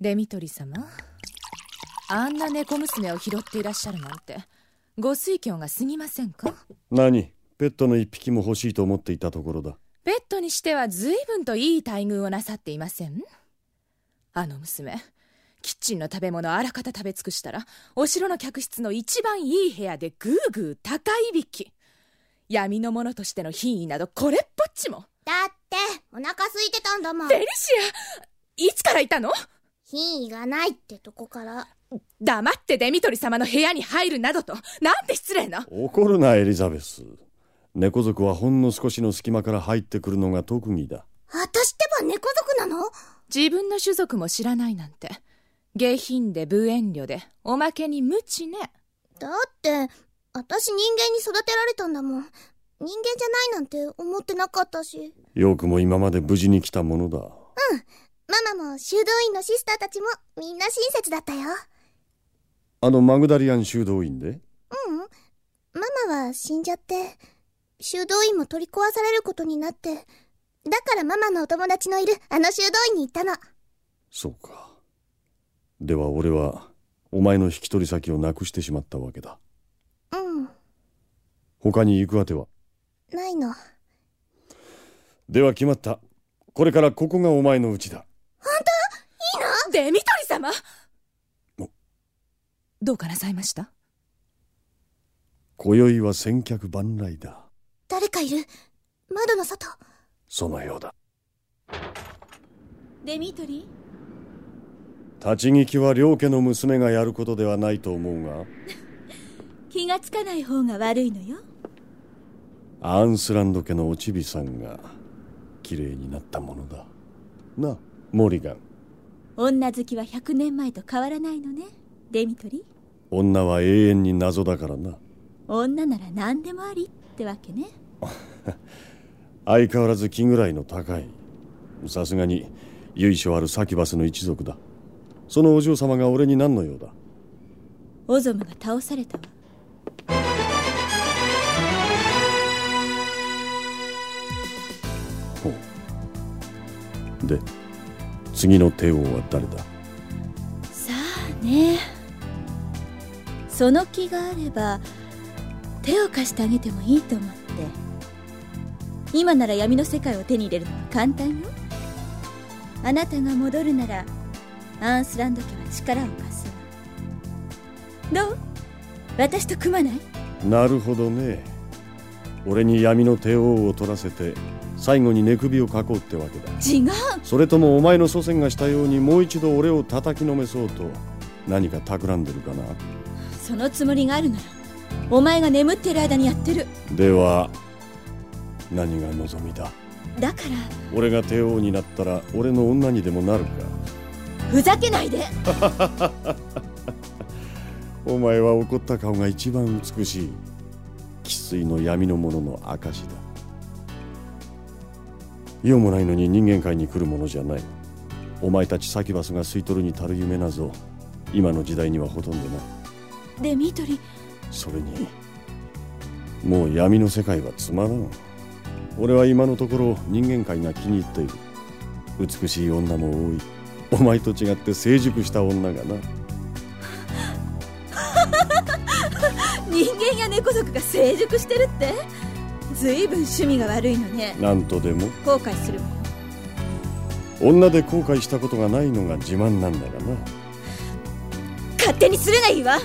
デミトリ様？あんな猫娘を拾っていらっしゃるなんてご推挙が過ぎませんか？何？ペットの一匹も欲しいと思っていたところだ。ペットにしては随分といい待遇をなさっていません？あの娘キッチンの食べ物あらかた食べ尽くしたらお城の客室の一番いい部屋でぐーぐー高いびき。闇の者としての品位などこれっぽっちも。だってお腹空いてたんだもん。デリシア！いつからいたの？品位がないってとこから。黙ってデミトリ様の部屋に入るなどと。なんて失礼な。怒るなエリザベス。猫族はほんの少しの隙間から入ってくるのが特技だ。私ってば猫族なの？自分の種族も知らないなんて。下品で無遠慮で。おまけに無知ね。だって私人間に育てられたんだもん。人間じゃないなんて思ってなかったし。よくも今まで無事に来たものだママも修道院のシスターたちもみんな親切だったよ。あのマグダリアン修道院で？ううん。ママは死んじゃって修道院も取り壊されることになってだからママのお友達のいるあの修道院に行ったの。そうか。では俺はお前の引き取り先をなくしてしまったわけだ。うん。他に行くあては？ないの。では決まった。これからここがお前の家だデミトリ様。お。どうかなさいました？今宵は千客万来だ。誰かいる。窓の外。そのようだ。デミトリ立ち聞きは両家の娘がやることではないと思うが。気がつかない方が悪いのよ。アーンスランド家のおちびさんが綺麗になったものだ。なあモリガン女好きは100年前と変わらないのね。デミトリ女は永遠に謎だからな。女なら何でもありってわけね。相変わらず気ぐらいの高い。さすがに由緒あるサキバスの一族だ。そのお嬢様が俺に何の用だ？オゾムが倒されたわ。ほう。で次の帝王は誰だ？さあね。その気があれば手を貸してあげてもいいと思って。今なら闇の世界を手に入れるのは簡単よ。あなたが戻るならアーンスランド家は力を貸すわ。どう？私と組まない？なるほどね。俺に闇の帝王を取らせて最後に寝首をかこうってわけだ。違う。それともお前の祖先がしたようにもう一度俺を叩きのめそうと何か企んでるかな？そのつもりがあるならお前が眠ってる間にやってる。では何が望みだ？だから。俺が帝王になったら俺の女にでもなるか？ふざけないで。お前は怒った顔が一番美しい。生粋の闇の者の証だ用もないのに人間界に来るものじゃない。お前たちサキバスが吸い取るに足る夢なぞ。今の時代にはほとんどない。デミトリそれにもう闇の世界はつまらん。俺は今のところ人間界が気に入っている。美しい女も多い。お前と違って成熟した女がな。人間や猫族が成熟してるって？ずいぶん趣味が悪いのね。なんとでも。後悔する。わよ女で後悔したことがないのが自慢なんだがな。勝手にするがいいわ